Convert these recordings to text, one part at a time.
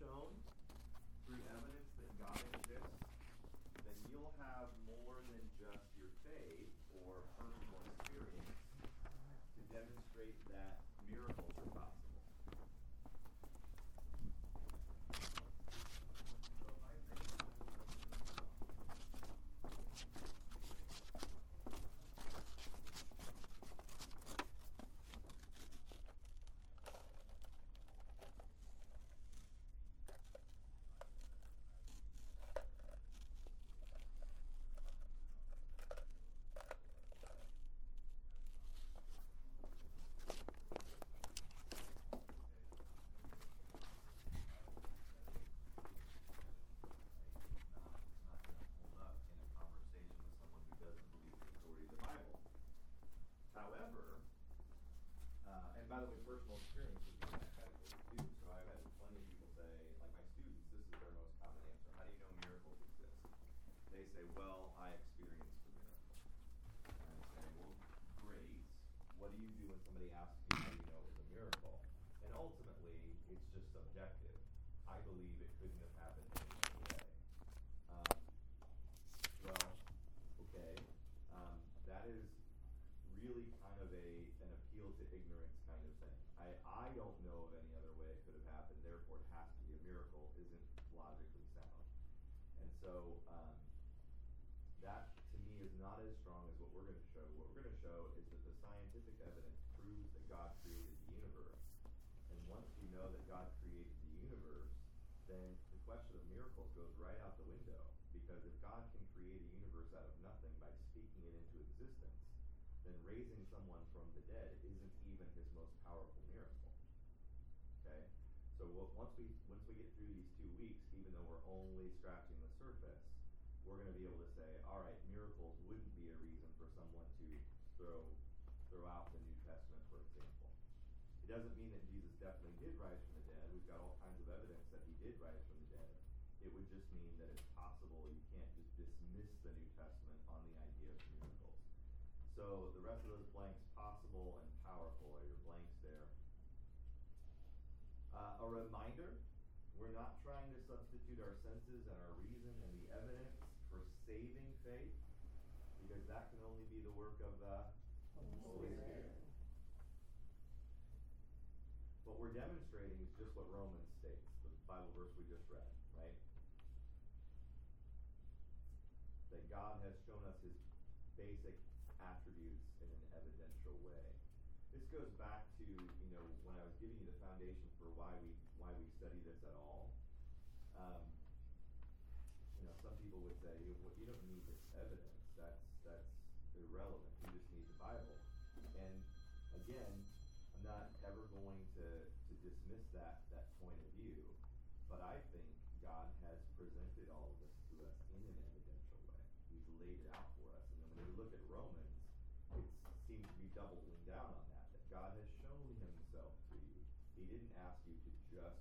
shown through evidence that God exists, then you'll have more than just your faith or personal experience to demonstrate that miracles are possible. not going to hold up in a conversation with someone who doesn't believe the authority of the Bible. However, uh, and by the way, personal experience is in that category too. So I've had plenty of people say, like my students, this is their most common answer. How do you know miracles exist? They say, well, I experienced a miracle. And I say, well, great. What do you do when somebody asks you how you know it was a miracle? And ultimately, it's just subjective. I believe it couldn't have happened any other way. Um, well, okay, um, that is really kind of a, an appeal to ignorance kind of thing. I, I don't know of any other way it could have happened, therefore it has to be a miracle, isn't logically sound. And so, um, that to me is not as strong as what we're going to show. What we're going to show is that the scientific evidence proves that God created the universe. And once you know that God created the universe, then the question of miracles goes right out the window. Because if God can create a universe out of nothing by speaking it into existence, then raising someone from the dead isn't even his most powerful miracle. Okay? So once we once we get through these two weeks, even though we're only scratching the surface, we're going to be able to say, all right, miracles wouldn't be a reason for someone throw throw the New Testament, for example. It doesn't mean that Jesus definitely did rise from the dead. We've got all kinds of evidence that he did rise from the dead. It would just mean that it's possible you can't just dismiss the New Testament on the idea of miracles. So the rest of those blanks, possible and powerful, are your blanks there. Uh, a reminder, we're not trying to substitute our senses and our reason and the evidence for saving faith, that can only be the work of the Holy Spirit. What we're demonstrating is just what Romans states, the Bible verse we just read, right? That God has shown us his basic attributes in an evidential way. This goes back to, you know, when I was giving you the foundation for why we why we study this at all. Um, you know, some people would say, you, you don't need this evidence. Irrelevant. You just need the Bible. And again, I'm not ever going to, to dismiss that that point of view, but I think God has presented all of this to us in an evidential way. He's laid it out for us. And then when you look at Romans, it seems to be doubling down on that, that God has shown himself to you. He didn't ask you to just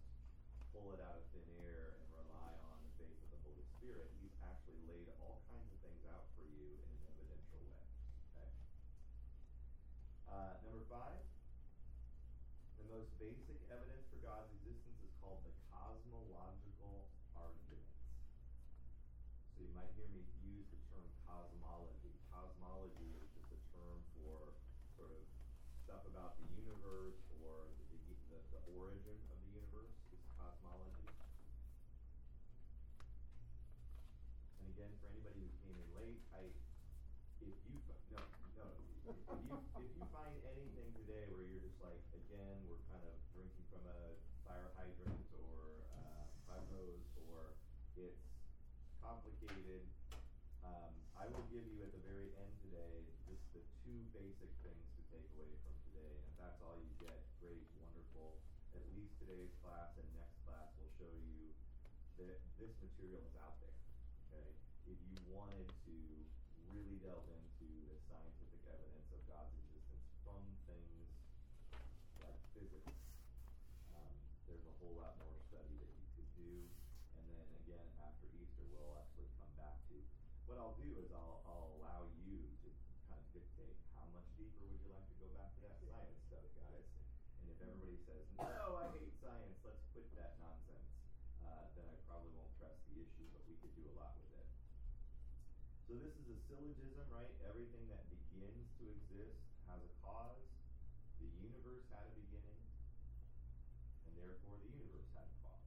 pull it out of thin air and rely on the faith of the Holy Spirit. He's actually laid all kinds of things out for you in an evidential way. Okay? Uh, number five, the most basic evidence for God's existence is called the cosmological arguments. So you might hear me use the term cosmology. Cosmology is just a term for sort of stuff about the universe or the, the, the origin of the universe is cosmology. And again, for anybody who came in late, I, if you, no, no, if you, if you find anything today where you're just like, again, we're kind of drinking from a fire hydrant or, uh, fire hose, or it's complicated, um, I will give you at the very end today, just the two basic things to take away from today, and if that's all you get, great, wonderful. At least today's class and next class will show you that this material is out there, okay? If you wanted to really delve into the scientific evidence of God's existence from things like physics, um, there's a whole lot more study that you could do. And then again, after Easter, we'll actually come back to, what I'll do is I'll, I'll allow you to kind of dictate how much deeper would you like to go back to that science stuff, guys? And if everybody says, no, I hate science, let's quit that nonsense. I probably won't press the issue, but we could do a lot with it. So this is a syllogism, right? Everything that begins to exist has a cause. The universe had a beginning, and therefore the universe had a cause.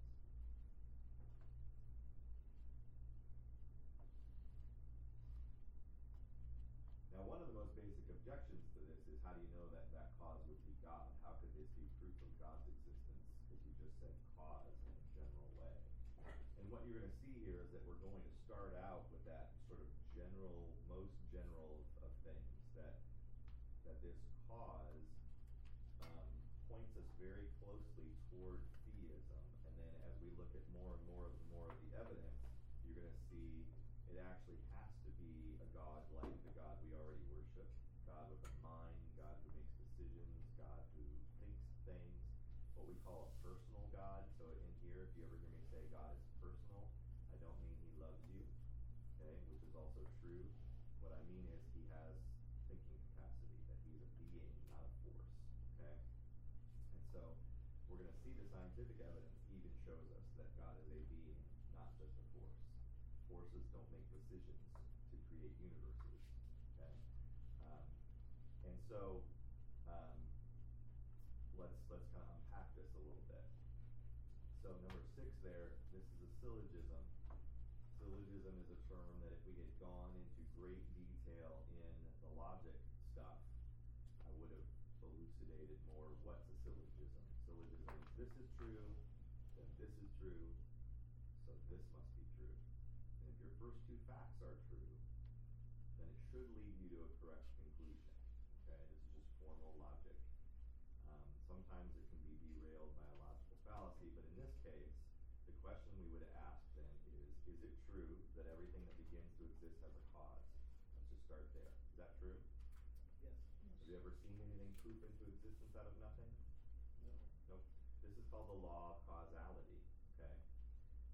Now, one of the most basic objections to this is how do you know that that cause would be God? How could this be proof of God's existence? Because you just said cause in a general way. And what you're going to see here is that we're going to start out with that sort of general, most general of, of things that that this cause um, points us very closely toward theism. And then as we look at more and more of more of the evidence, you're going to see it actually has to be a God like the God we already worship, God with a mind, God who makes decisions, God who thinks things, what we call a personal God. So in here, if you ever hear me say God is personal, I don't mean he loves you, okay, which is also true. What I mean is he has thinking capacity, that he's a being, not a force, okay? And so we're going to see the scientific evidence even shows us that God is a being, not just a force. Forces don't make decisions to create universes, okay? Um, and so um, let's let's kind of unpack this a little bit. So number six there, this is a syllogism. Syllogism is a term that if we gone into great detail in the logic stuff, I would have elucidated more what's a syllogism. Syllogism is this is true, then this is true, so this must be true. And if your first two facts are true, then it should lead you to a correct conclusion. Okay, this is just formal logic. Um, sometimes it can be derailed by a logical fallacy, but in this case, the question we would ask then is, is it true that everything that begins to exist has a cause? Let's just start there. Is that true? Yes. Have you ever into existence out of nothing? No. Nope. This is called the law of causality. Okay.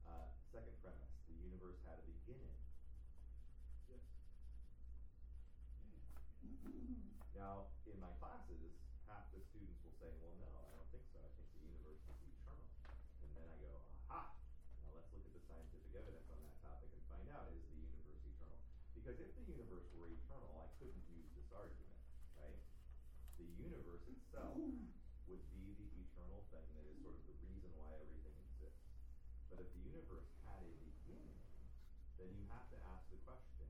Uh, second premise: the universe had a beginning. Yes. Now, in my classes, half the students will say, "Well, no, I don't think so. I think the universe is eternal." And then I go, "Aha! Now let's look at the scientific evidence on that topic and find out is the universe eternal? Because if the universe were eternal, I couldn't use this argument, right? The universe itself would be the eternal thing that is sort of the reason why everything exists. But if the universe had a beginning, then you have to ask the question,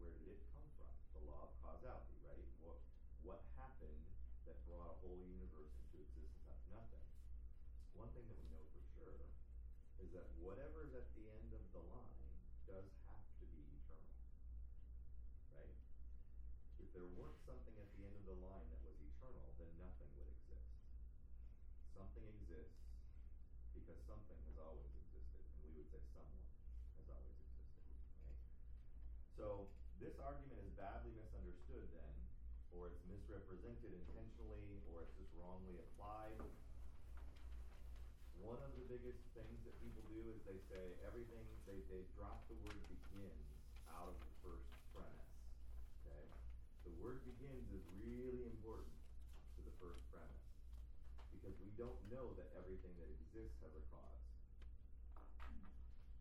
where did it come from? The law of causality, right? What what happened that brought a whole universe into existence out of nothing? One thing that we know for sure is that whatever is at the end of the line does have to be eternal. Right? If there weren't something at the end of the line that was eternal, then nothing would exist. Something exists because something has always existed, and we would say someone has always existed, right? So this argument is badly misunderstood then, or it's misrepresented intentionally, or it's just wrongly applied. One of the biggest things that people do is they say everything, they, they drop the word begins out of the first premise. Okay? The word begins is really important to the first premise. Because we don't know that everything that exists has a cause.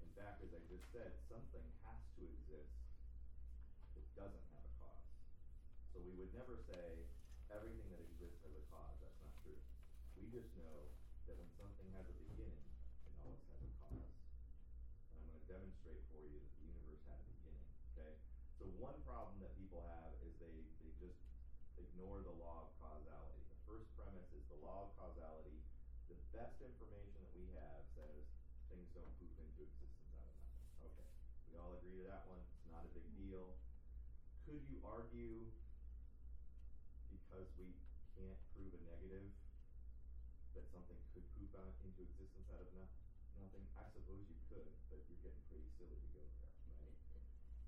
In fact, as I just said, something has to exist that doesn't have a cause. So we would never say everything that exists has a cause. That's not true. We just know that when something has a beginning, it always has a cause. And I'm going to demonstrate for you that the universe had a beginning. Okay? So one problem that people have is they, they just ignore the law of causality. The first premise is the law of causality. The best information that we have says things don't poof into existence out of nothing. Okay. We all agree to that one. It's not a big deal. Could you argue because we can't prove a negative that something could poof out into existence out of no- nothing? I suppose you could, but you're getting pretty silly to go there, right?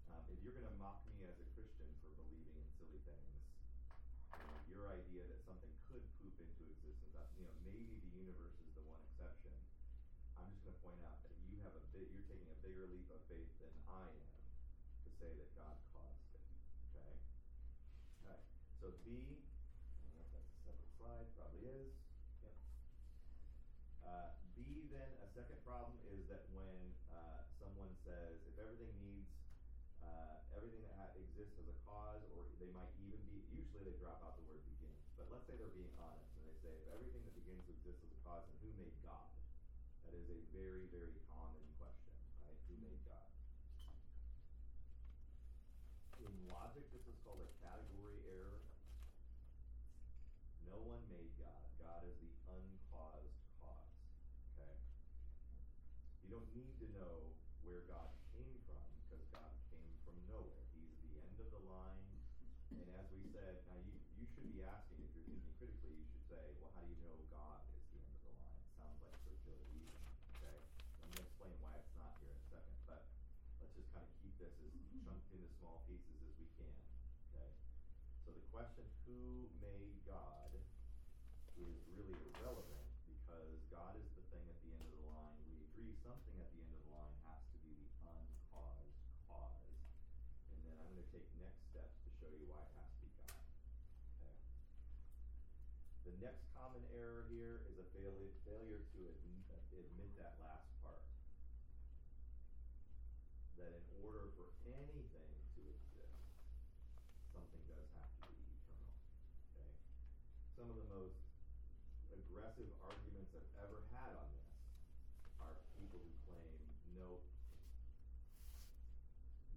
Um, if you're going to mock me as a Christian for believing in silly things, you know, your idea that something could poop into existence, you know, maybe the universe is the one exception. I'm just going to point out that you have a bit, you're taking a bigger leap of faith than I am to say that God caused it. Okay. All right. So B, I don't know if that's a separate slide. Probably is. Yep. Uh, B then, a second problem is that when uh, someone says, if everything needs, uh, everything that exists as a cause, or they might even be, usually they drop out the word they're being honest and they say, if everything that begins to exist as a cause, then who made God? That is a very, very common question, right? Who made God? In logic, this is called a category error. No one made God. God is the uncaused cause. Okay? You don't need to know where God came from because God came from nowhere. He's the end of the line. And as we said, now you, you should be asking, if you're thinking critically, you should say, well, how do you know God is the end of the line? It sounds like circular reasoning. Okay? I'm going to explain why it's not here in a second, but let's just kind of keep this as chunked into small pieces as we can. Okay? So the question, who made God, is really irrelevant because God is the thing at the end of the line. We agree something at the end of the line has to be the uncaused cause. And then I'm going to take next steps to show you why it has to be God. Okay? The next common error here is a failure, failure to admit, admit that last part. That in order for anything to exist, something does have to be eternal. Okay? Some of the most aggressive arguments I've ever had on this are people who claim, nope,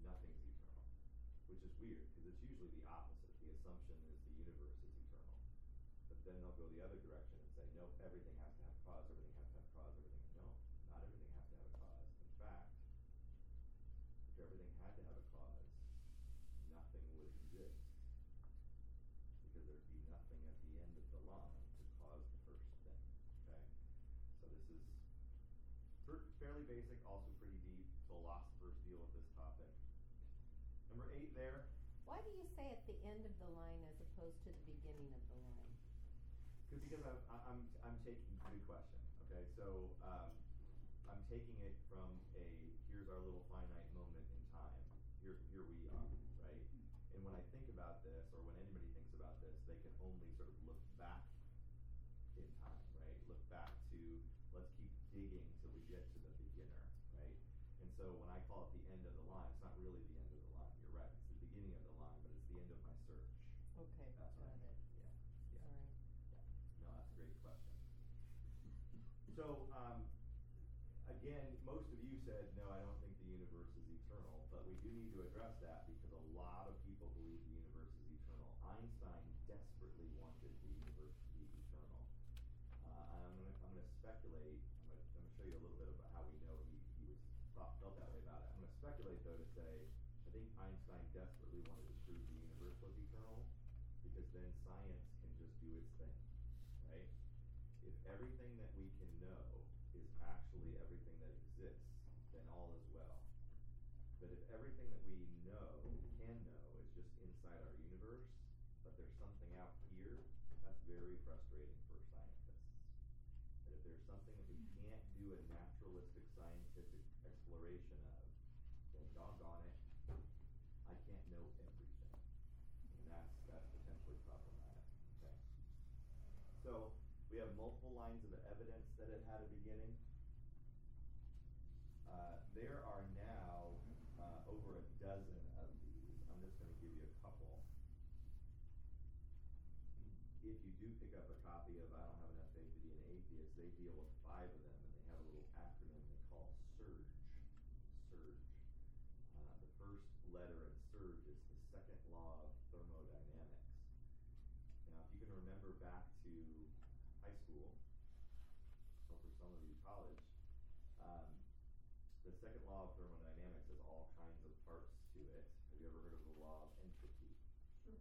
nothing's eternal. Which is weird, because it's usually the opposite. The assumption is the universe is eternal. But then they'll go the other direction and say, nope, everything has to have cause, everything has to have cause, everything. No, not everything has to have a cause. In fact, if everything had to have a cause, nothing would exist. Because there'd be nothing at the end of the line to cause the first thing. Okay? So this is fir- fairly basic, also pretty deep. Philosophers deal with this topic. Number eight there. Why do you say at the end of the line as opposed to the beginning of the line? Cause, because I'm, I'm, I'm taking, good question, okay, so, um, I'm taking it from a, here's our little finite moment in time, here, here we are, right? And when I think about this, or when anybody thinks about this, they can only sort of look back in time, right? Look back to, let's keep digging till we get to the beginner, right? And so when I call it the end of the line, it's not really the end of the line, you're right, it's the beginning of the line, but it's the end of my search. Okay, That's got what I it. mean, yeah, yeah. All right. No, that's a great question. So, um, again, most of you said, no, I don't think the universe is eternal, but we do need to address that because a lot of people believe the universe is eternal. Einstein desperately wanted the universe to be eternal. Uh, I'm gonna, speculate, I'm I'm gonna show you a little bit about how we know he, he was, thought, felt that way about it. I'm gonna speculate though to say, I think Einstein desperately wanted to prove the universe was eternal, because then science can just do its thing, right? If everything that we can know is actually everything that exists, then all is well. But if everything that we know, can know, is just inside our universe, but there's something out here, that's very frustrating for scientists. That if there's something that we can't do a naturalistic scientific exploration of, then doggone it, I can't know everything. And that's, that's potentially problematic, okay? So, we have multiple lines of evidence that it had a beginning. Uh, there are now, uh, over a dozen of these, I'm just gonna give you a couple. If you do pick up a copy of I Don't Have Enough Faith to Be an Atheist, they deal with five of them, and they have a little acronym they call SURGE. SURGE. Uh, the first letter in SURGE is the second law of thermodynamics. Now, if you can remember back to high school, or for some of you college, um, the second law of thermodynamics has all kinds of parts to it. Have you ever heard of the law of entropy? Sure.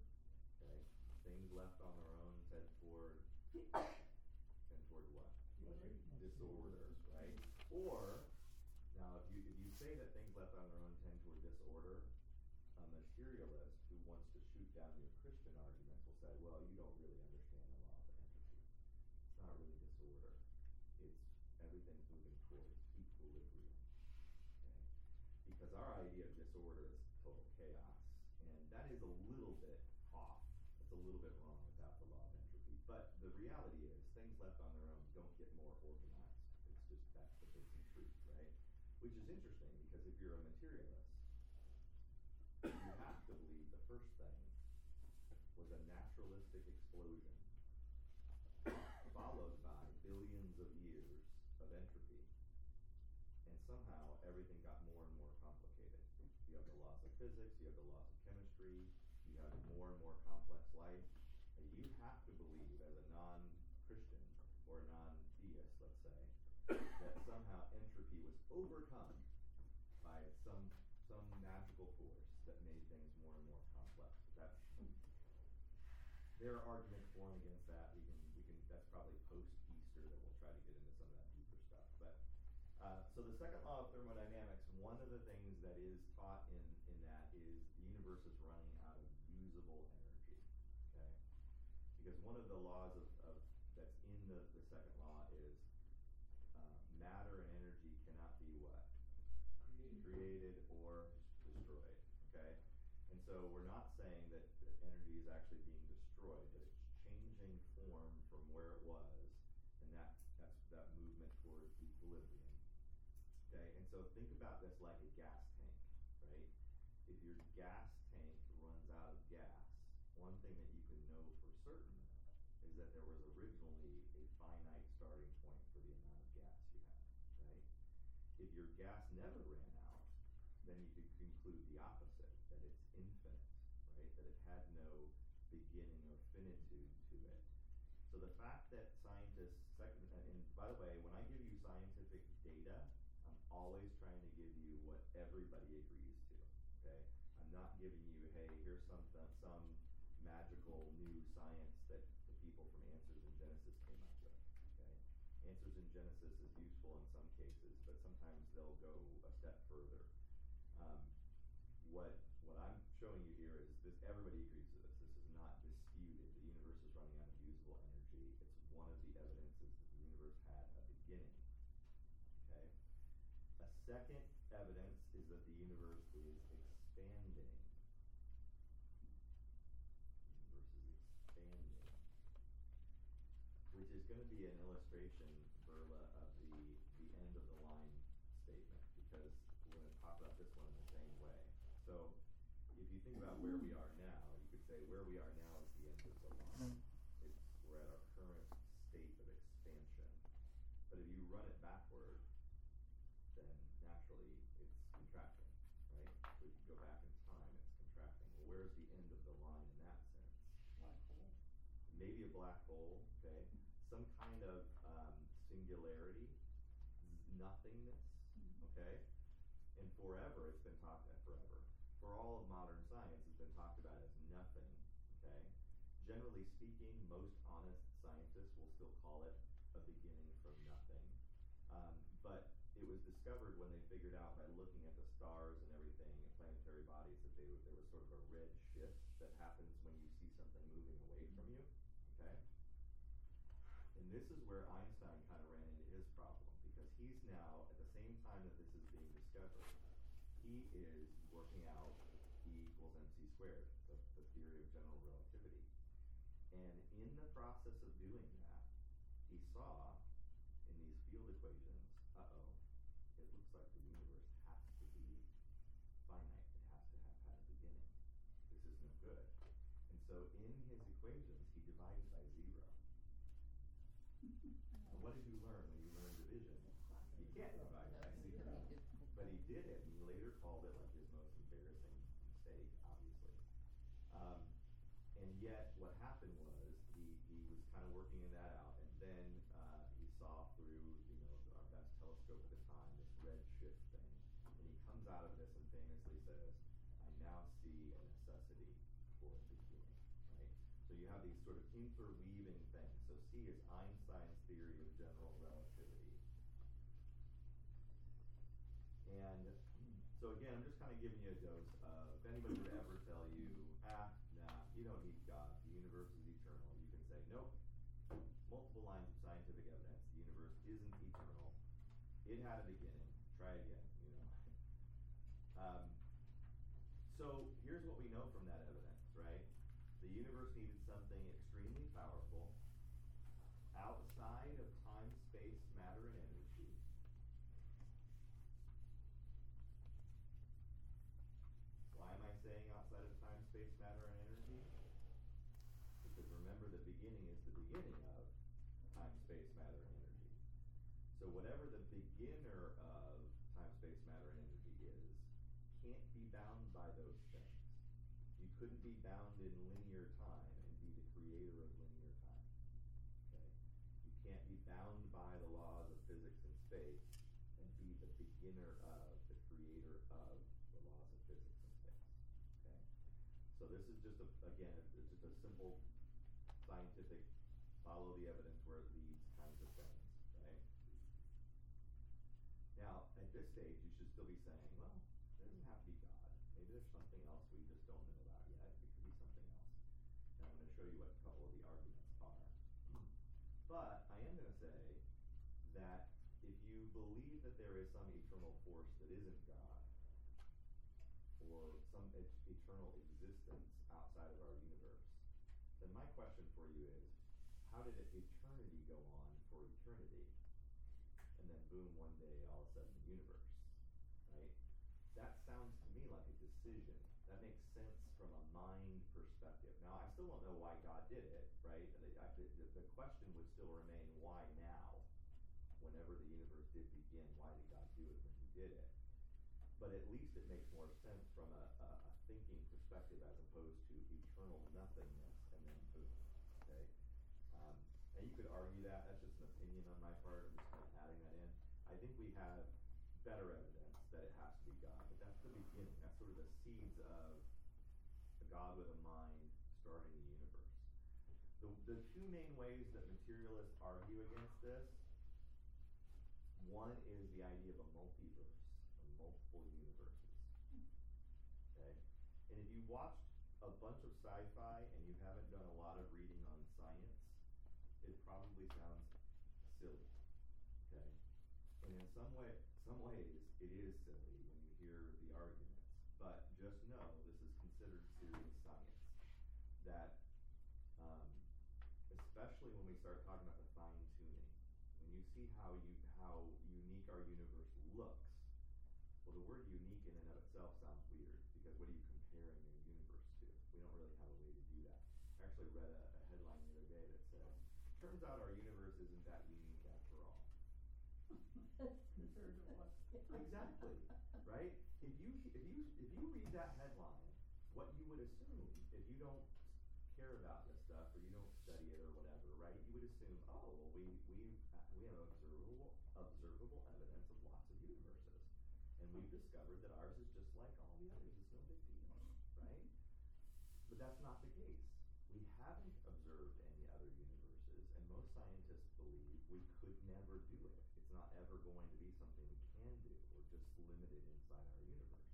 Okay, things left on their own tend toward, tend toward what? Disorder, right? Or, now if you, if you say that things left on their own tend toward disorder, a materialist who wants to shoot down your Christian arguments will say, well, you don't really understand the law of entropy. It's not really disorder. It's everything's moving towards equilibrium. Okay? Because our idea of disorder is total chaos. And that is a little bit. It's a little bit wrong without the law of entropy. But the reality is things left on their own don't get more organized. It's just that's the basic truth, right? Which is interesting because if you're a materialist, you have to believe the first thing was a naturalistic explosion followed by billions of years of entropy. And somehow everything got more and more complicated. You have the laws of physics, you have the laws of chemistry, you have more and more life. You have to believe as a non-Christian or non-theist, let's say, that somehow entropy was overcome by some some magical force that made things more and more complex. That's there are arguments for against that. We can we can that's probably post Easter that we'll try to get into some of that deeper stuff. But uh, so the second law of thermodynamics, one of the things that is taught in in that is the universe is running out of usable energy. One of the laws of, of that's in the, the second law is uh, matter and energy cannot be what Created. created or destroyed. Okay, and so we're not saying that, that energy is actually being destroyed, but it's changing form from where it was, and that that's that movement towards equilibrium. Okay, and so think about this like a gas tank, right? If your gas tank runs out of gas, one thing that you can know for certain is that there was originally a finite starting point for the amount of gas you had, right? If your gas never ran out, then you could conclude the opposite, that it's infinite, right? That it had no beginning or finitude to it. So the fact that scientists, second, and, and by the way, when I give you scientific data, I'm always trying to give you what everybody agrees to, okay? I'm not giving you, hey, here's some, some magical new science that the people from Answers in Genesis came up with, okay? Answers in Genesis is useful in some cases, but sometimes they'll go a step further. Um, what what I'm showing you here is this. Everybody agrees to this. This is not disputed. The universe is running out of usable energy. It's one of the evidences that the universe had a beginning. Okay. A second evidence is that the universe is expanding. The universe is expanding which is going to be an illustration, Berla, of the, the end of the line statement, because we're going to talk about this one in the same way. So, if you think about where we are now, you could say where we are now is the end of the line. Mm-hmm. It's, we're at our current state of expansion. But if you run it backward, then naturally it's contracting, right? So if you go back in time, it's contracting. Well, where's the end of the line in that sense? Black hole. maybe a black hole, okay, some kind of singularity, nothingness, okay, and forever it's been talked about forever. For all of modern science, it's been talked about as nothing, okay. Generally speaking, most honest scientists will still call it a beginning from nothing. Um, but it was discovered when they figured out by looking at the stars and everything, and planetary bodies, that they, there was sort of a red shift that happens when you see something moving away from you. Okay? And this is where Einstein kind of ran into his problem because he's now, at the same time that this is being discovered, he is working out E equals mc squared, the, the theory of general relativity. And in the process of doing that, he saw in these field equations, uh oh, it looks like the universe has to be finite. It has to have had a beginning. This is no good. And so in his equations, he divided by zero. And what did you learn when you learned division? You can't divide by zero. But he did it, and later called it like his most embarrassing mistake, obviously. Um, and yet, what happened was he, he was kind of working that out, and then uh, he saw through, you know, our best telescope at the time, this red shift thing, and he comes out of this and famously says, "I now see a necessity for a beginning." Right. So you have these sort of interweaving things. So C is Einstein's theory of general relativity. And so again, I'm just kind of giving you a dose of if anybody to ever tell you, ah, nah, you don't need God, the universe is eternal, you can say, nope. Multiple lines of scientific evidence, the universe isn't eternal. It had a beginning. Try again, you know. Um, so here's what we know from that evidence, right? The universe needed something extremely powerful, outside of time, space, matter, and energy, space, matter, and energy? Because remember, the beginning is the beginning of time, space, matter, and energy. So whatever the beginner of time, space, matter, and energy is, can't be bound by those things. You couldn't be bound in linear time and be the creator of linear time. Okay? You can't be bound by the laws of physics and space and be the beginner of, the creator of the laws of physics and space. Okay? So this is just a, again, it's just a simple scientific, follow the evidence where it leads kinds of things, right? Now, at this stage, you should still be saying, well, it doesn't have to be God. Maybe there's something else we just don't know about yet. It could be something else. And I'm gonna show you what a couple of the arguments are. But I am gonna say that if you believe that there is some eternal force that isn't God, or some et- eternal existence outside of our universe, then my question for you is, how did eternity go on for eternity? And then boom, one day, all of a sudden, the universe, right? That sounds to me like a decision. That makes sense from a mind perspective. Now, I still don't know why God did it, right? I- the- the question would still remain, why now? Whenever the universe did begin, why did God do it when he did it? But at least it makes more sense from a, a, a thinking perspective as opposed to eternal nothingness and then boom, okay? And you could argue that, that's just an opinion on my part, I'm just kind of adding that in. I think we have better evidence that it has to be God, but that's the beginning, that's sort of the seeds of a God with a mind starting the universe. The, the two main ways that materialists argue against this, one is the idea of a multiverse, or multiple universes. Okay? And if you watched a bunch of sci-fi and you haven't done a lot of reading it probably sounds silly. Okay? And in some way, some ways, it is silly when you hear the arguments. But just know this is considered serious science. That, um, especially when we start talking about the fine tuning, when you see how you how unique our universe looks. Well, the word unique in and of itself sounds weird because what are you comparing your universe to? We don't really have a way to do that. I actually read a, a headline the other day that said, "Turns out our universe isn't that unique after all." Compared to what? Exactly, right? If you if you if you read that headline, what you would assume if you don't care about this stuff or you don't study it or whatever, right? You would assume, oh, well, we we we have observable observable evidence of lots of universes, and we've discovered that ours is just like all the others. It's no big deal, right? But that's not the case. We haven't observed any other universes, and most scientists believe we could never do it. It's not ever going to be something we can do. We're just limited inside our universe.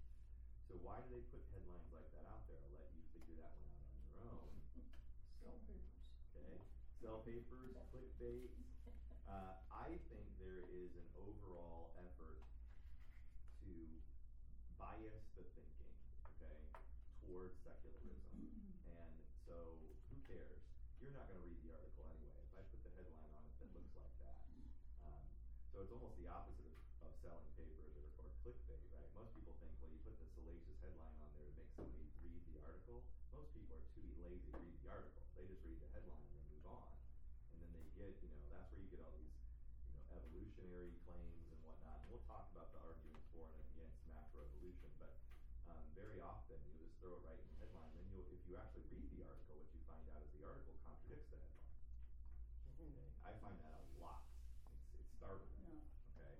So why do they put headlines like that out there? I'll let you figure that one out on your own. Sell papers. Okay, sell papers, clickbait. Uh, I think there is an overall effort to bias the thinking, okay, towards secularism. And so, who cares? You're not gonna read the article anyway. If I put the headline on it that looks like that. Um, so it's almost the opposite of, of selling papers or, or clickbait, right? Most people think, well, you put the salacious headline on there to make somebody read the article. Most people are too lazy to read the article. They just read the headline and then move on. And then they get, you know, that's where you get all these, you know, evolutionary claims and whatnot. And we'll talk about the arguments for and against macroevolution, but um, very often you'll just throw it right in the headline. Then you'll, if you actually read the article, what you find out is the article contradicts the headline. Okay, I find that a lot. It's, it's startling. Yeah. Okay.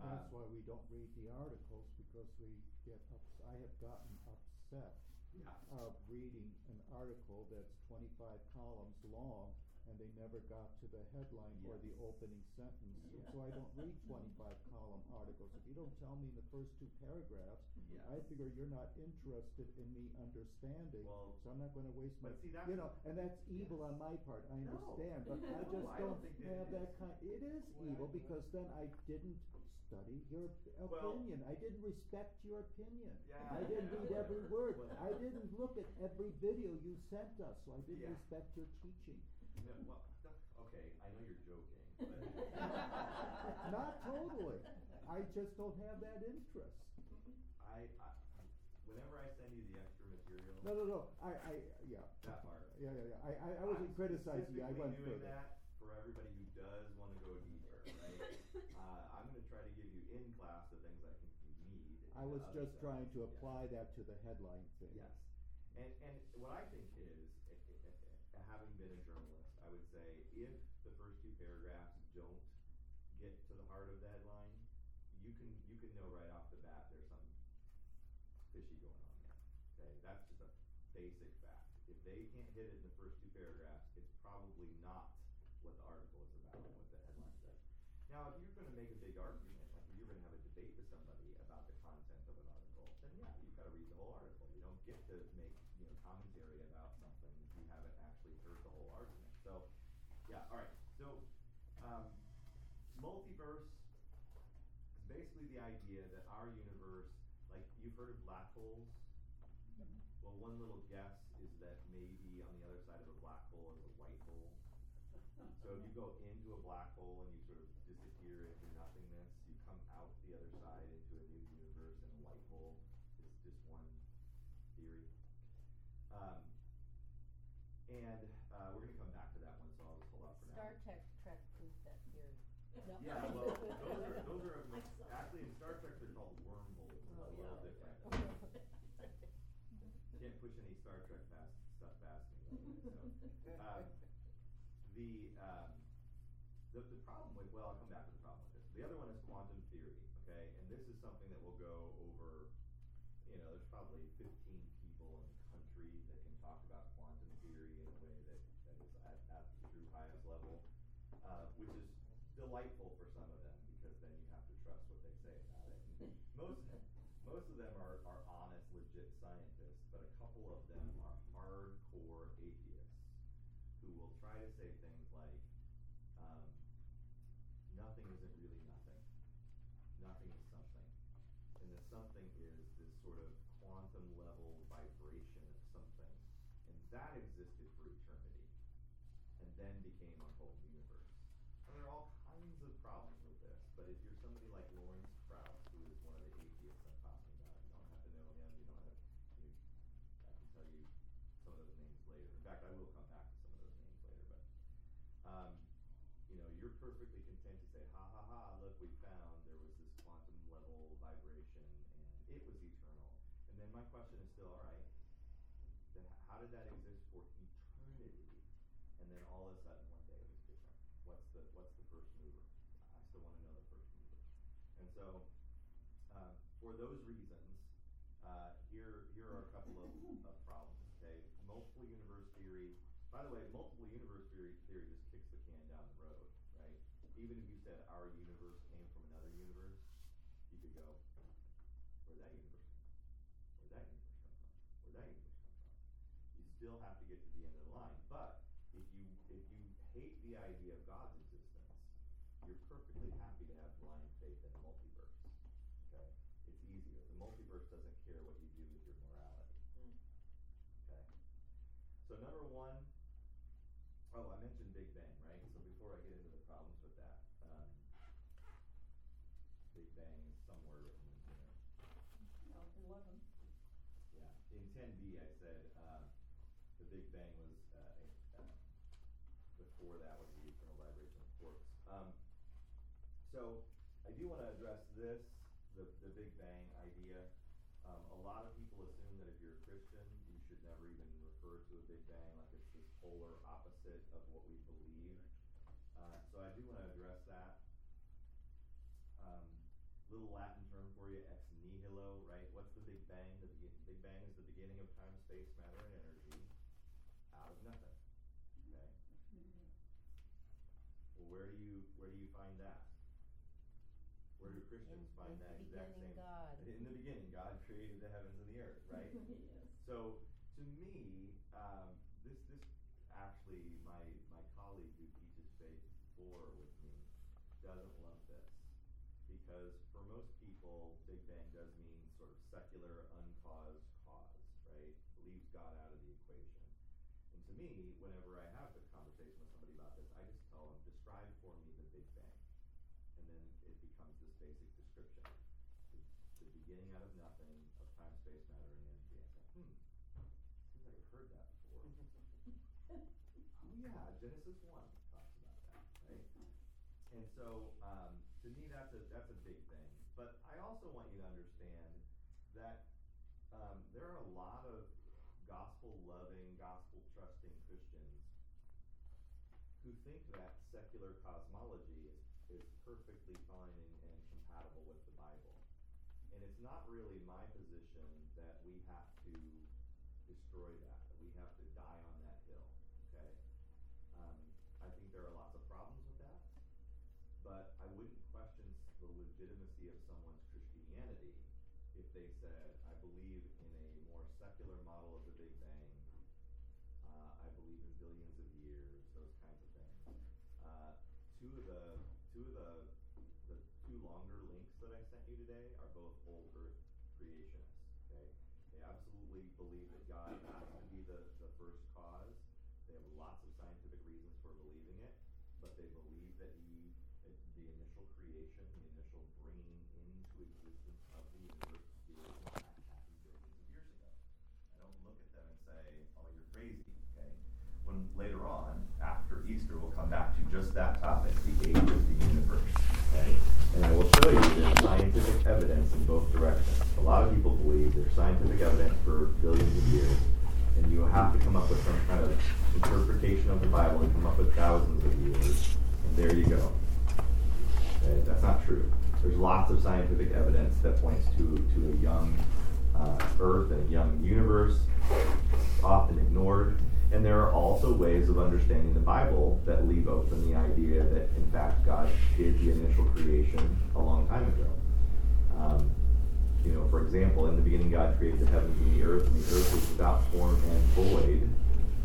That's Um, why we don't read the articles, because we get ups, I have gotten upset Yeah. of reading an article that's twenty-five columns long, and they never got to the headline or the opening sentence. Yeah. So I don't read twenty-five column articles. If you don't tell me in the first two paragraphs, Yes. I figure you're not interested in me understanding, Well, so I'm not gonna waste my, see, you know, and that's evil Yes. on my part, I No. understand, but I just I don't don't think that it have that kind, it is Well, evil, because then I didn't study your Well- opinion, I didn't respect your opinion. Yeah, I didn't yeah, read every word. I didn't look at every video you sent us, so I didn't Yeah. respect your teaching. No, well, okay, I know you're joking. Not totally, I just don't have that interest. I, I, whenever I send you the extra material. No, no, no, I, I, yeah, That part. yeah, yeah, yeah, I, I, I wasn't I'm criticizing you, I went doing that for everybody who does wanna go deeper, right? Uh, I'm gonna try to give you in class the things I think you need. in I was other just trying to. Yeah. apply that to the headline thing. Yes, and, and what I think is, eh, eh, eh, having been a journalist, I would say if the first two paragraphs don't get to the heart of the headline, you can, you can know right off the bat, there's something fishy going on there, okay? That's just a basic fact. If they can't hit it in the first two paragraphs, it's probably not what the article is about, and what the headline says. Now, if you're gonna make a big argument, like if you're gonna have a debate with somebody about the content of an article, then yeah, you've gotta read the whole article. You don't get to make, you know, commentary about something if you haven't actually heard the whole argument. So, yeah, alright, so, um, multiverse is basically the idea that our universe, like, you've heard of black holes? Well, one little guess is that maybe on the other side of a black hole is a white hole. So if you go into a black hole and you sort of disappear into nothingness, you come out the other side into a new universe and a white hole is just one theory. Um, and, uh, we're gonna come back to that one, so I'll just hold off for now. Star Trek, Trek proved that theory. Yeah, well, those are, those are, I saw that. actually in Star Trek, they're called wormholes, it's a Oh, little yeah. different. Can't push any Star Trek fast, stuff past me, by the way, so. Um, the, um, the, the problem with, well, I'll come back to the problem with this. The other one is quantum theory, okay? And this is something that will go over, you know, there's probably fifteen people in the country that can talk about quantum theory in a way that, that is at, at the true highest level, uh, which is delightful for some of them, because then you have to trust what they say about it. And most, most of them are, are honest, legit scientists, but a couple of them are hardcore atheists who will try to say things like, um, nothing isn't really nothing. Nothing is something. And the something is this sort of quantum level vibration of something. And that existed for eternity. And then became our whole universe. And there are all kinds of problems with this, but if you're somebody like Lawrence Krauss, who is one of the atheists I'm talking about, you don't have to know him, you don't have, you, I can tell you some of those names later. In fact, I will come back to some of those names later, but, um, you know, you're perfectly content to say, ha ha ha, look, we found there was this quantum level vibration and it was eternal. And then my question is still, all right, then how did that exist for eternity? And then all of a sudden, one day it was different. What's the, what's the first mover? I still wanna know the first mover. And so, um, for those reasons, uh, here, here are a couple of, of problems, okay? Multiple universe theory, by the way, multiple universe theory, theory just kicks the can down the road, right? Even if you said our universe came from another universe, you could go, where'd that universe come from? Where'd that universe come from? Where'd that universe come from? You still have to get to the end of the line, but if you, if you hate the idea of God's existence, you're perfectly happy to have blind faith in a multiverse, okay? It's easier. The multiverse doesn't care what you do with your morality. Okay? So number one, oh, I mentioned Big Bang, right? So before I get into the problems with that, um, Big Bang is somewhere written, you know, No, eleven. yeah. In ten B, I said, uh, the Big Bang was, uh, uh, before that was the eternal vibration of quarks. Um, so, I do wanna address this, the, the Big Bang idea. Um, a lot of people assume that if you're a Christian, you should never even refer to a Big Bang, like it's this polar opposite of what we believe. Uh, so I do wanna address that. Um, little Latin term for you, ex nihilo, right? What's the Big Bang? The Big Bang is the beginning of time, space, matter, and energy, out of nothing. Okay. Well, where do you where do you find that? Where do Christians In- find in that exact same? God. In the beginning, God created the heavens and the earth, right? Yes. So to me, um, this this actually my my colleague who teaches faith four with me doesn't love this because for most people, Big Bang does mean sort of secular, uncaused cause, right? Leaves God out of the equation. And to me, whenever I have a conversation with somebody about this, I just tell them, describe for me the Big Bang, and then it becomes this basic description the, the beginning out of nothing of time, space, matter, and energy. I say, hmm, heard that before. oh yeah, Genesis one talks about that, right? And so, um, to me, that's a that's a big thing. But I also want you to understand that um, there are a lot of gospel loving, gospel trusting Christians who think that secular cosmology is, is perfectly fine and, and compatible with the Bible. And it's not really my position that we have to destroy that, have to die on that hill. Okay? Um, I think there are lots of problems with that, but I wouldn't question the legitimacy of someone's Christianity if they said, I believe in a more secular model of the Big Bang. Uh, I believe in billions of years, those kinds of things. Uh, two of the two of the the two longer links that I sent you today are both old Earth creationists. Okay, they absolutely believe that God has to be the, the first cause. They have lots of scientific reasons for believing it, but they believe that He, the initial creation, the initial bringing into existence of the universe, the original happened billions of years ago. I don't look at them and say, "Oh, you're crazy." Okay, when later on, after Easter, we'll come back to just that topic, the age of the universe. Okay, and I will show you there's scientific evidence in both directions. A lot of people believe there's scientific evidence for billions of years, and you have to come up with some kind of interpretation of the Bible and come up with thousands of years, and there you go. Okay, that's not true. There's lots of scientific evidence that points to, to a young uh, Earth and a young universe, often ignored. And there are also ways of understanding the Bible that leave open the idea that, in fact, God did the initial creation a long time ago. Um, you know, for example, in the beginning, God created the heavens and the earth, and the earth was without form and void.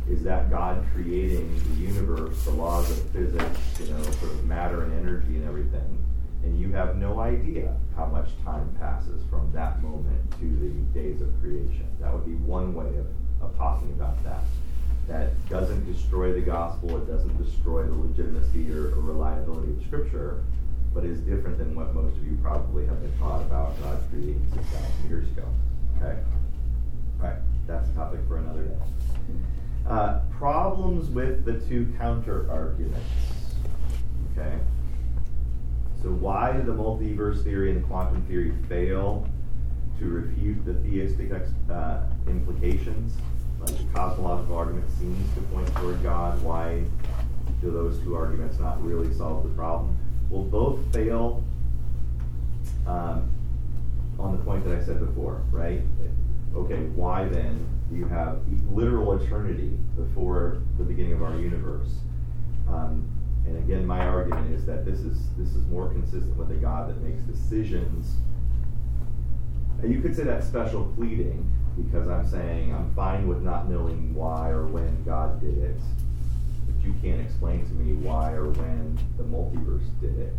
Is that God creating the universe, the laws of physics, you know, sort of matter and energy and everything? And you have no idea how much time passes from that moment to the days of creation. That would be one way of, of talking about that. That doesn't destroy the gospel, it doesn't destroy the legitimacy or, or reliability of Scripture, but is different than what most of you probably have been taught about God creating 6,000 years ago. Okay? All right, that's a topic for another day. Uh, problems with the two counter arguments. Okay? So, why did the multiverse theory and the quantum theory fail to refute the theistic uh, implications? Like the cosmological argument seems to point toward God. Why do those two arguments not really solve the problem? Will both fail um, on the point that I said before, right? Okay, why then do you have literal eternity before the beginning of our universe? Um, and again, my argument is that this is this is more consistent with a God that makes decisions. You could say that's special pleading because I'm saying I'm fine with not knowing why or when God did it, you can't explain to me why or when the multiverse did it,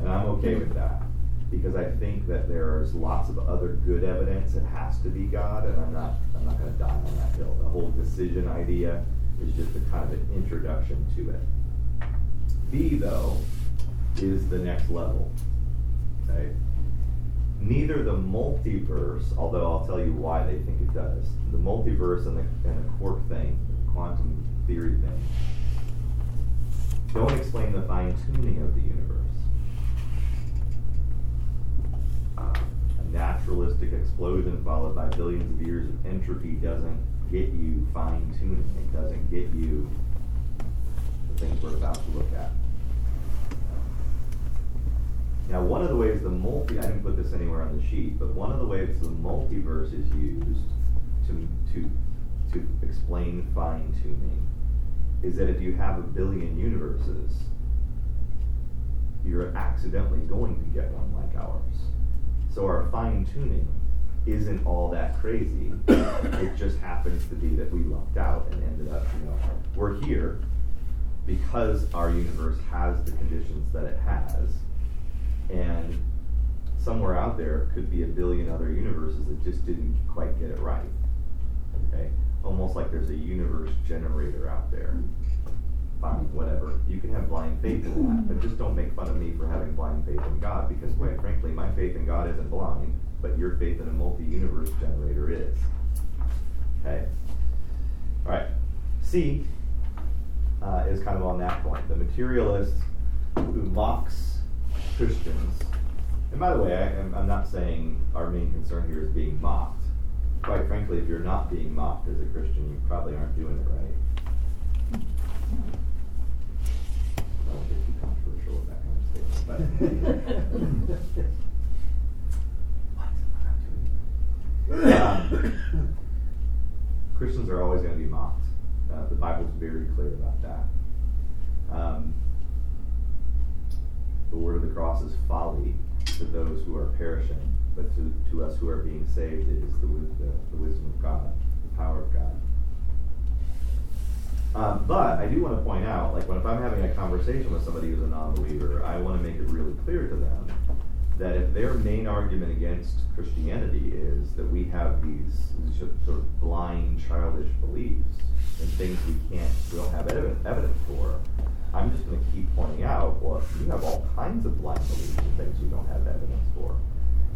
and I'm okay with that because I think that there's lots of other good evidence it has to be God, and I'm not I'm not going to die on that hill. The whole decision idea is just a kind of an introduction to it. B, though, is the next level. Okay? Neither the multiverse, although I'll tell you why they think it does, the multiverse and the, and the quark thing, the quantum theory thing, don't explain the fine tuning of the universe. Uh, a naturalistic explosion followed by billions of years of entropy doesn't get you fine tuning. It doesn't get you the things we're about to look at. Now, one of the ways the multi, I didn't put this anywhere on the sheet, but one of the ways the multiverse is used to, to, to explain fine tuning is that if you have a billion universes, you're accidentally going to get one like ours. So our fine tuning isn't all that crazy. it just happens to be that we lucked out and ended up, you know, we're here because our universe has the conditions that it has. And somewhere out there could be a billion other universes that just didn't quite get it right. Okay? Almost like there's a universe generator out there. Fine, whatever. You can have blind faith in that, but just don't make fun of me for having blind faith in God because, quite frankly, my faith in God isn't blind, but your faith in a multi universe generator is. Okay? Alright. C uh, is kind of on that point. The materialist who mocks Christians. And by the way, I, am I'm not saying our main concern here is being mocked. Quite frankly, if you're not being mocked as a Christian, you probably aren't doing it right. I won't get too controversial with that kind of statement, but. What? I'm not doing it. Um, Christians are always going to be mocked. Uh, the Bible's very clear about that. Um, the word of the cross is folly to those who are perishing, but to, to us who are being saved, it is the, the, the wisdom of God, the power of God. Um, but I do want to point out, like when if I'm having a conversation with somebody who's a non-believer, I want to make it really clear to them that if their main argument against Christianity is that we have these, sort of blind, childish beliefs and things we can't, we don't have evidence for, I'm just going to keep pointing out, well, you have all kinds of blind beliefs and things you don't have evidence for.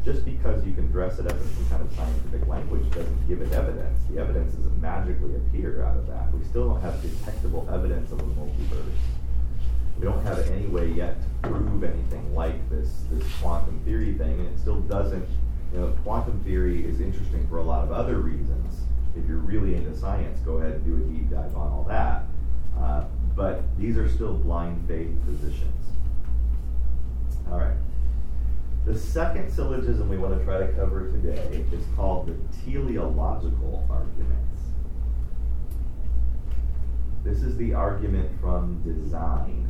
Just because you can dress it up in some kind of scientific language doesn't give it evidence. The evidence doesn't magically appear out of that. We still don't have detectable evidence of a multiverse. We don't have any way yet to prove anything like this this quantum theory thing, and it still doesn't. You know, quantum theory is interesting for a lot of other reasons. If you're really into science, go ahead and do a deep dive on all that. Uh, but these are still blind faith positions. All right. The second syllogism we want to try to cover today is called the teleological arguments. This is the argument from design.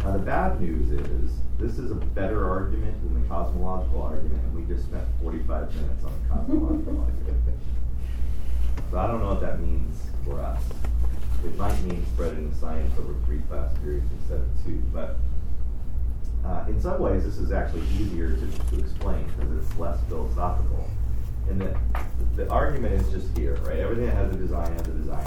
Now, the bad news is this is a better argument than the cosmological argument, and we just spent 45 minutes on the cosmological argument. So I don't know what that means for us. It might mean spreading the science over three class periods instead of two, but uh, in some ways this is actually easier to, to explain because it's less philosophical. And the, the argument is just here, right? Everything that has a design has a design.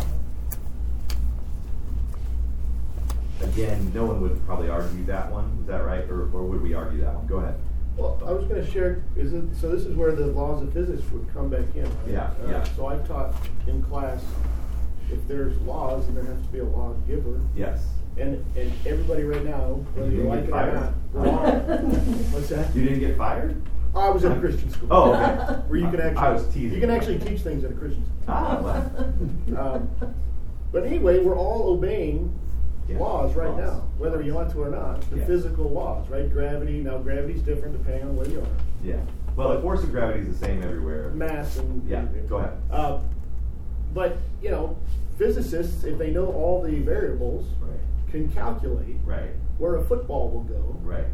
Again, no one would probably argue that one. Is that right? Or, or would we argue that one? Go ahead. Well, I was gonna share, is it, so this is where the laws of physics would come back in, right? Yeah, Uh, yeah. So I've taught in class, if there's laws, then there has to be a law giver. Yes. And, and everybody right now, whether You you like it or not, what's that? You didn't get fired? I was in a Christian school. Oh, okay. Where you can actually. I was teasing. You can actually teach things in a Christian school. Ah, well. Um, But anyway, we're all obeying Yeah, laws right laws. now, whether you want to or not, the Yeah. physical laws, right? Gravity, now gravity's different depending on where you are. Yeah. Well, the force of gravity is the same everywhere. Mass and. Yeah, go ahead. Uh, but, you know, physicists, if they know all the variables, Right. Can calculate Right. where a football will go Right.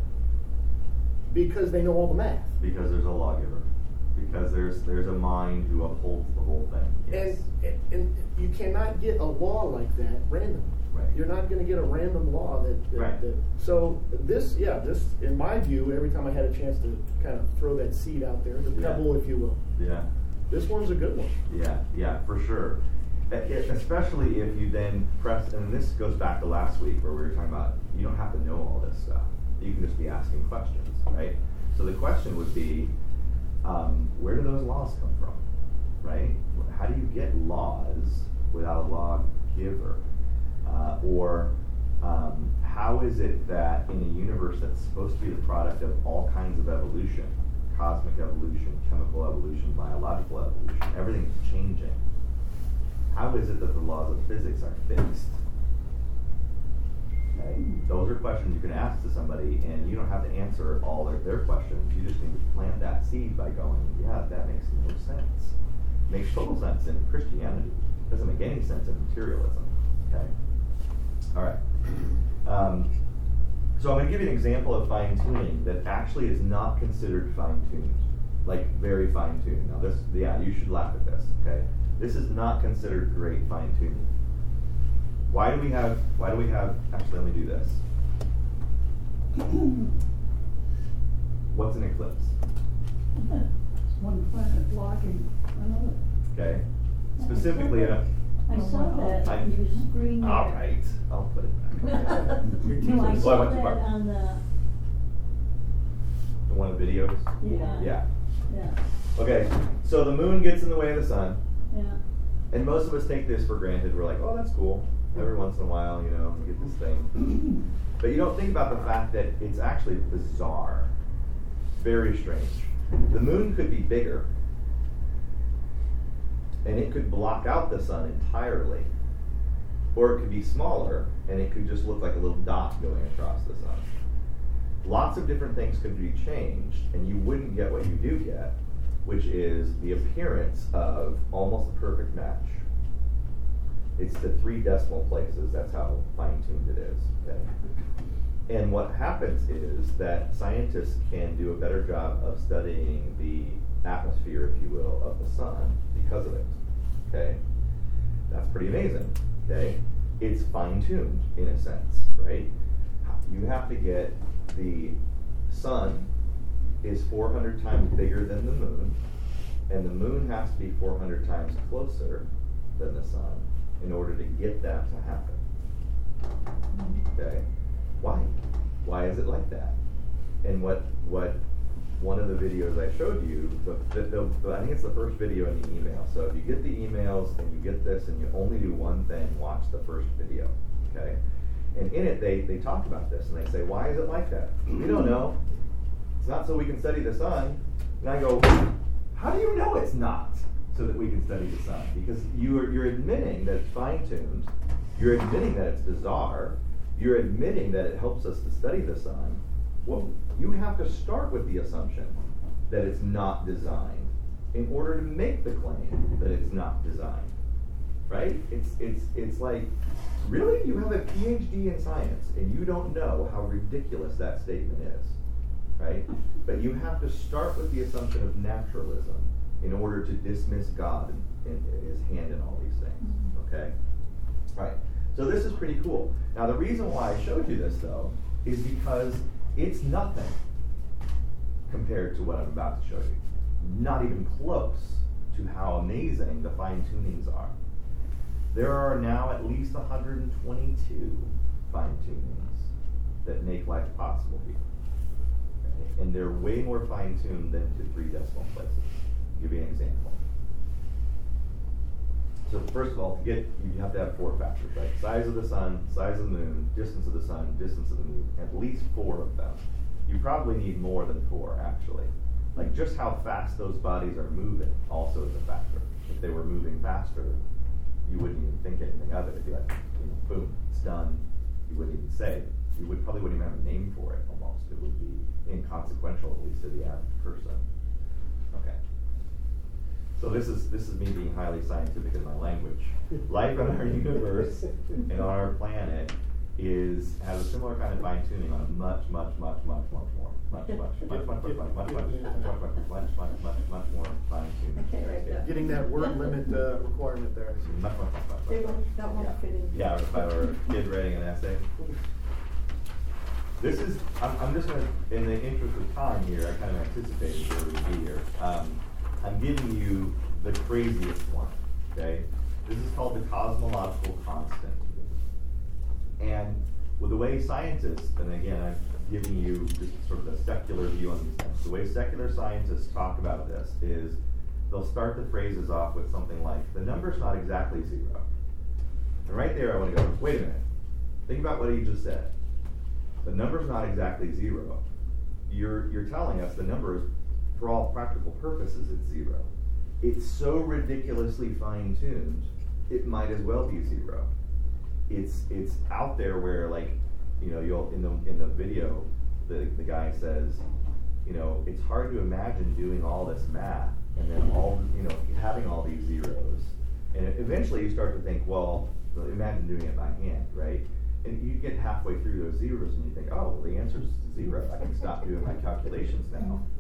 because they know all the math. Because there's a lawgiver. Because there's there's a mind who upholds the whole thing. Yes. And, and, and you cannot get a law like that random. Right. You're not going to get a random law that, that, Right. that. So this, yeah, this, in my view, every time I had a chance to kind of throw that seed out there, the Yeah. pebble, if you will, yeah. this one's a good one. Yeah, yeah, for sure. Especially if you then press, and this goes back to last week where we were talking about you don't have to know all this stuff. You can just be asking questions, right? So the question would be, um, where do those laws come from, right? How do you get laws without a lawgiver? Uh, or um, how is it that in a universe that's supposed to be the product of all kinds of evolution, cosmic evolution, chemical evolution, biological evolution, everything's changing. How is it that the laws of physics are fixed? Okay? Those are questions you can ask to somebody, and you don't have to answer all their, their questions. You just need to plant that seed by going, yeah, that makes no sense. Makes total sense in Christianity. Doesn't make any sense in materialism. Okay? All right. Um, so I'm going to give you an example of fine tuning that actually is not considered fine tuned, like very fine tuned. Now this, yeah, you should laugh at this. Okay, this is not considered great fine tuning. Why do we have? Why do we have? Actually, let me do this. What's an eclipse? It's one planet blocking another. Okay, specifically in a. I saw that I- on your screen there. All right, I'll put it back. No, I teasing. Well, I saw went too far. that on the, The one of the videos. yeah, Yeah. yeah, Okay, so the moon gets in the way of the sun. Yeah. And most of us take this for granted. We're like, oh, that's cool. Every once in a while, you know, get this thing. But you don't think about the fact that it's actually bizarre. Very strange. The moon could be bigger, and it could block out the sun entirely. Or it could be smaller, and it could just look like a little dot going across the sun. Lots of different things could be changed, and you wouldn't get what you do get, which is the appearance of almost a perfect match. It's the three decimal places, that's how fine tuned it is. Okay? And what happens is that scientists can do a better job of studying the atmosphere, if you will, of the sun because of it. Okay? That's pretty amazing. Okay? It's fine tuned in a sense, right? You have to get the sun is 400 times bigger than the moon, and the moon has to be 400 times closer than the sun in order to get that to happen. Okay? Why? Why is it like that? And what what one of the videos I showed you, the, the, the, I think it's the first video in the email. So if you get the emails and you get this and you only do one thing, watch the first video. Okay? And in it, they, they talk about this and they say, why is it like that? We don't know. Not so we can study the sun. And I go, how do you know it's not so that we can study the sun? Because you are, you're admitting that it's fine tuned. You're admitting that it's bizarre. You're admitting that it helps us to study the sun. Well, you have to start with the assumption that it's not designed in order to make the claim that it's not designed. Right? It's it's it's like really you have a PhD in science and you don't know how ridiculous that statement is. Right? But you have to start with the assumption of naturalism in order to dismiss God and, his hand in all these things. Mm-hmm. Okay? Right. So this is pretty cool. Now the reason why I showed you this though is because it's nothing compared to what I'm about to show you. Not even close to how amazing the fine tunings are. There are now at least 122 fine tunings that make life possible here. And they're way more fine tuned than to three decimal places. I'll give you an example. So first of all, to get you have to have four factors, right? Size of the sun, size of the moon, distance of the sun, distance of the moon. At least four of them. You probably need more than four, actually. Like just how fast those bodies are moving also is a factor. If they were moving faster, you wouldn't even think anything of it. It'd be like, you know, boom, it's done. You wouldn't even say. You would probably wouldn't even have a name for it. It would be inconsequential, at least to the average person. Okay. So this is this is me being highly scientific in my language. Life in our universe, in our planet, is has a similar kind of fine tuning on a much, much, much, much, much more, much, much, much, much, much, much, much, much, much, much, much, much, much, much more fine tuning. Okay, right. Getting that word limit uh, requirement there. Much, much, much, much, They much, won't, much. that won't fit in. Yeah, or if I were a kid writing an essay. This is, I'm, I'm just gonna, in the interest of time here, I kind of anticipated where we'd be here. Um, I'm giving you the craziest one, okay? This is called the cosmological constant. And with the way scientists, and again, I'm giving you just sort of a secular view on these things. The way secular scientists talk about this is they'll start the phrases off with something like, the number's not exactly zero. And right there, I want to go, wait a minute. Think about what he just said. The number's not exactly zero. You're, you're telling us the number is, for all practical purposes, it's zero. It's so ridiculously fine tuned, it might as well be zero. It's it's out there where like, you know, you'll in the in the video, the the guy says, you know, it's hard to imagine doing all this math and then all you know having all these zeros, and eventually you start to think, well, imagine doing it by hand, right? And you get halfway through those zeros and you think, oh, well, the answer's zero. I can stop doing my calculations now.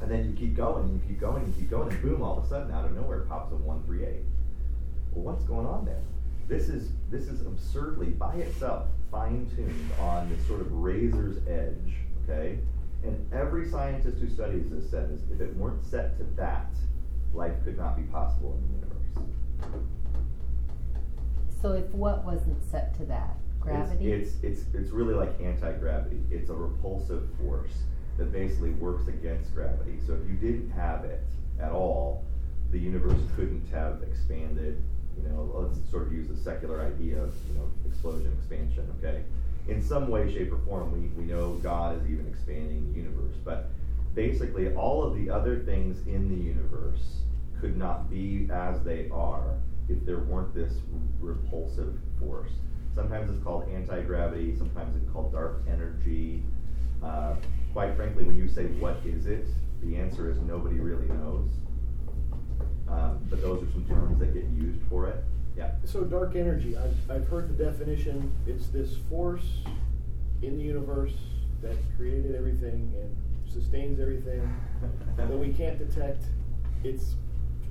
And then you keep going and you keep going and you keep going and boom, all of a sudden out of nowhere pops a one three eight. Well, what's going on there? This is this is absurdly by itself fine tuned on this sort of razor's edge, okay? And every scientist who studies this says if it weren't set to that, life could not be possible in the universe. So if what wasn't set to that? Gravity? It's, it's, it's, it's really like anti-gravity. It's a repulsive force that basically works against gravity. So if you didn't have it at all, the universe couldn't have expanded. You know, let's sort of use the secular idea of you know explosion, expansion. Okay, in some way, shape, or form, we we know God is even expanding the universe, but basically all of the other things in the universe could not be as they are if there weren't this repulsive force. Sometimes it's called anti gravity, sometimes it's called dark energy. Uh, quite frankly, when you say, What is it? the answer is nobody really knows. Um, but those are some terms that get used for it. Yeah. So dark energy, I've, I've heard the definition. It's this force in the universe that created everything and sustains everything that we can't detect its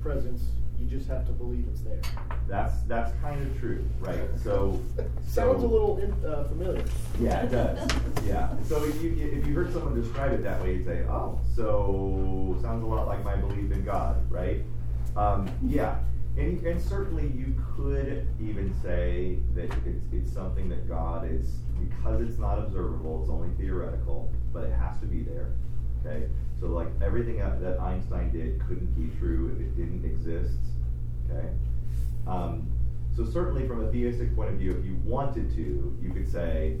presence. You just have to believe it's there. That's that's kind of true, right? So sounds so, a little in, uh, familiar. Yeah, it does. yeah. So if you if you heard someone describe it that way, you'd say, "Oh, so sounds a lot like my belief in God," right? Um, yeah, and, and certainly you could even say that it's, it's something that God is because it's not observable, it's only theoretical, but it has to be there. Okay, so like everything that Einstein did couldn't be true if it didn't exist. Okay, um, so certainly from a theistic point of view, if you wanted to, you could say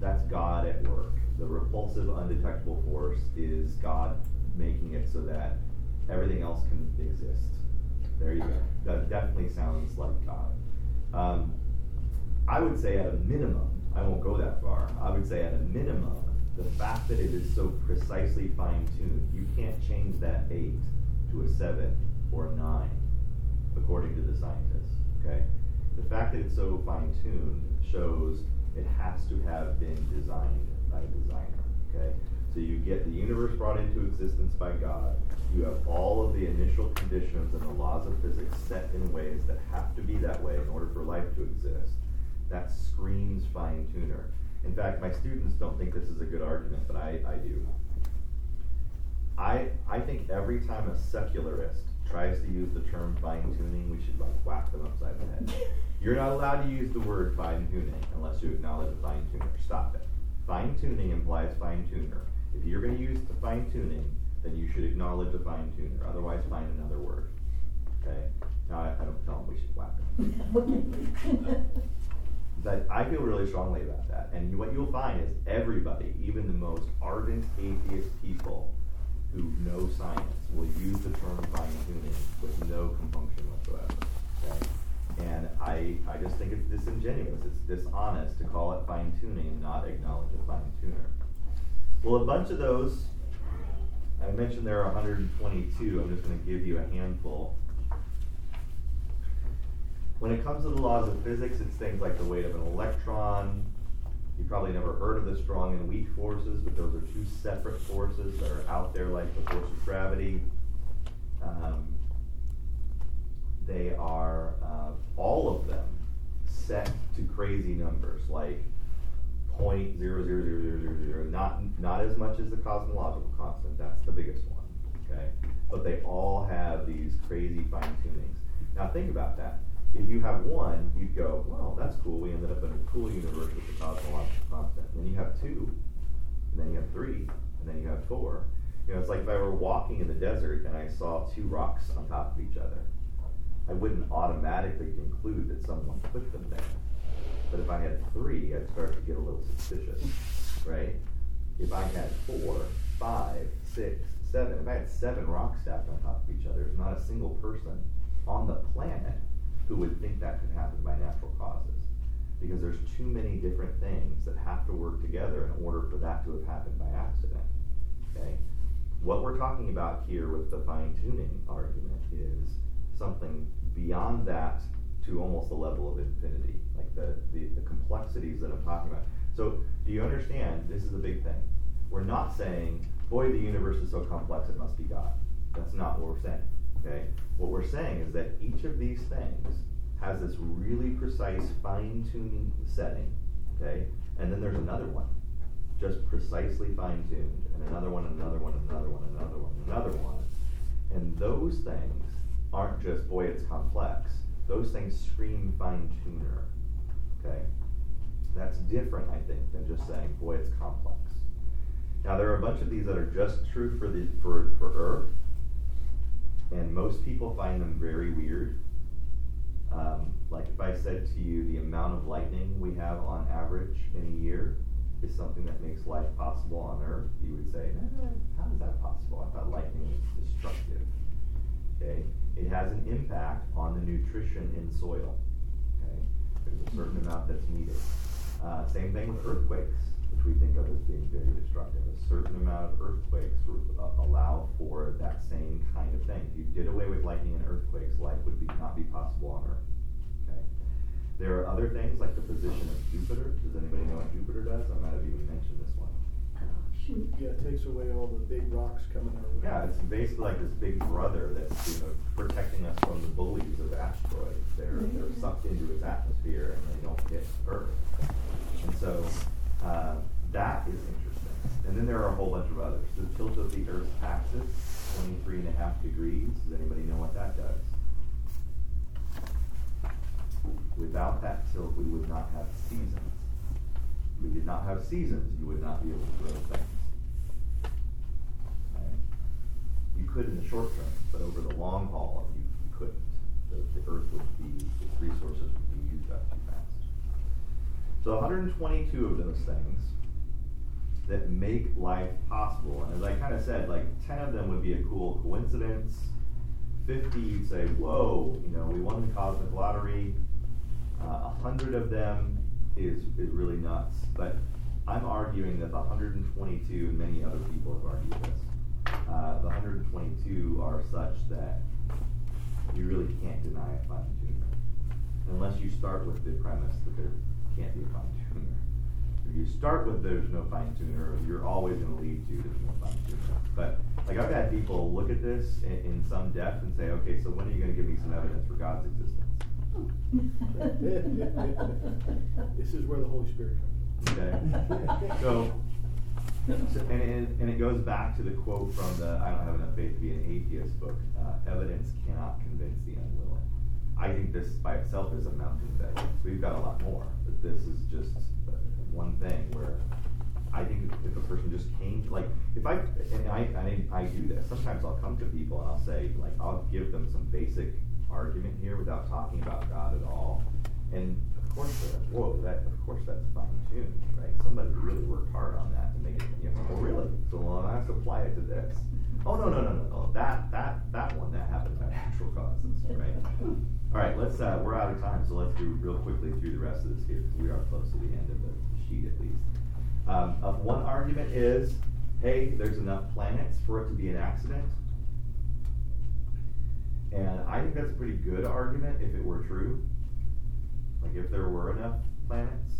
that's God at work. The repulsive, undetectable force is God making it so that everything else can exist. There you go. That definitely sounds like God. Um, I would say at a minimum, I won't go that far. I would say at a minimum, the fact that it is so precisely fine tuned, you can't change that 8 to a 7 or a 9, according to the scientists. Okay? The fact that it's so fine tuned shows it has to have been designed by a designer. Okay? So you get the universe brought into existence by God. You have all of the initial conditions and the laws of physics set in ways that have to be that way in order for life to exist. That screams fine tuner. In fact, my students don't think this is a good argument, but I, I do. I, I think every time a secularist tries to use the term fine tuning, we should like whack them upside the head. You're not allowed to use the word fine tuning unless you acknowledge a fine tuner. Stop it. Fine tuning implies fine tuner. If you're going to use the fine tuning, then you should acknowledge a fine tuner. Otherwise, find another word. Okay? Now, I, I don't tell them we should whack them. but I feel really strongly about that. And what you'll find is everybody, even the most ardent atheist people who know science, will use the term fine tuning with no compunction whatsoever. And I, I just think it's disingenuous, it's dishonest to call it fine tuning and not acknowledge a fine tuner. Well, a bunch of those, I mentioned there are 122. I'm just going to give you a handful. When it comes to the laws of physics, it's things like the weight of an electron. You probably never heard of the strong and weak forces, but those are two separate forces that are out there like the force of gravity. Um, they are, uh, all of them, set to crazy numbers, like point zero zero zero zero zero zero. Not not as much as the cosmological constant. That's the biggest one. Okay, but they all have these crazy fine tunings. Now think about that. If you have one, you'd go, well, that's cool. We ended up in a cool universe with the cosmological constant. And then you have two, and then you have three, and then you have four. You know, it's like if I were walking in the desert and I saw two rocks on top of each other. I wouldn't automatically conclude that someone put them there. But if I had three, I'd start to get a little suspicious, right? If I had four, five, six, seven, if I had seven rocks stacked on top of each other, there's not a single person on the planet who would think that could happen by natural causes. Because there's too many different things that have to work together in order for that to have happened by accident. Okay? What we're talking about here with the fine tuning argument is something beyond that to almost the level of infinity like the, the, the complexities that I'm talking about. So, do you understand? This is a big thing. We're not saying, boy, the universe is so complex, it must be God. That's not what we're saying. Okay? We're saying is that each of these things has this really precise fine tuning setting. Okay? And then there's another one, just precisely fine tuned, and another one, another one, another one, another one, another one. And those things aren't just, boy, it's complex. Those things scream fine tuner. Okay? That's different, I think, than just saying, boy, it's complex. Now, there are a bunch of these that are just true for, the, for, for Earth. And most people find them very weird. Um, like if I said to you the amount of lightning we have on average in a year is something that makes life possible on Earth, you would say, eh, how is that possible? I thought lightning was destructive. Okay, it has an impact on the nutrition in soil. Okay, there's a certain amount that's needed. Uh, same thing with earthquakes, which we think of as being very destructive. A certain amount of earthquakes uh, allow for that same kind of thing. If you did away with lightning and earthquakes, life would be not be possible on Earth. Okay. There are other things like the position of Jupiter. Does anybody know what Jupiter does? I might have even mentioned this one. Shoot. Yeah, it takes away all the big rocks coming our way. Yeah, it's basically like this big brother that's you know protecting us from the bullies of asteroids. They're they're sucked into its atmosphere and they don't hit Earth. And so uh, that is interesting. And then there are a whole bunch of others. The tilt of the Earth's axis, 23 and a half degrees. Does anybody know what that does? Without that tilt, we would not have seasons. If we did not have seasons, you would not be able to grow things. You could in the short term, but over the long haul, you, you couldn't. The, the earth would be, its resources would be used up too fast. So 122 of those things that make life possible, and as I kind of said, like 10 of them would be a cool coincidence. 50, you'd say, whoa, you know, we won the cosmic lottery. Uh, a hundred of them is is really nuts, but I'm arguing that the 122, and many other people have argued this, uh, the 122 are such that you really can't deny a fine tuner, unless you start with the premise that there can't be a fine tuner. If you start with there's no fine tuner, you're always going to lead to there's no fine tuner. But like I've had people look at this in, in some depth and say, okay, so when are you going to give me some evidence for God's existence? This is where the Holy Spirit comes in. Okay. So, so and, and, and it goes back to the quote from the I don't have enough faith to be an atheist book. Uh, evidence cannot convince the unwilling. I think this by itself is a mountain evidence. We've got a lot more, but this is just uh, one thing where I think if, a person just came, like if I and I, I I do this. Sometimes I'll come to people and I'll say like I'll give them some basic argument here without talking about God at all, and of course like, whoa, that of course that's fine tuned, right? Somebody really worked hard on that to make it, you know, oh really? So well, I have to apply it to this. Oh no no no no no, that that that one that happened by natural causes, right? All right, let's. Uh, we're out of time, so let's do real quickly through the rest of this here because we are close to the end of the sheet at least. Um, uh, one argument is, hey, there's enough planets for it to be an accident. And I think that's a pretty good argument if it were true. Like if there were enough planets.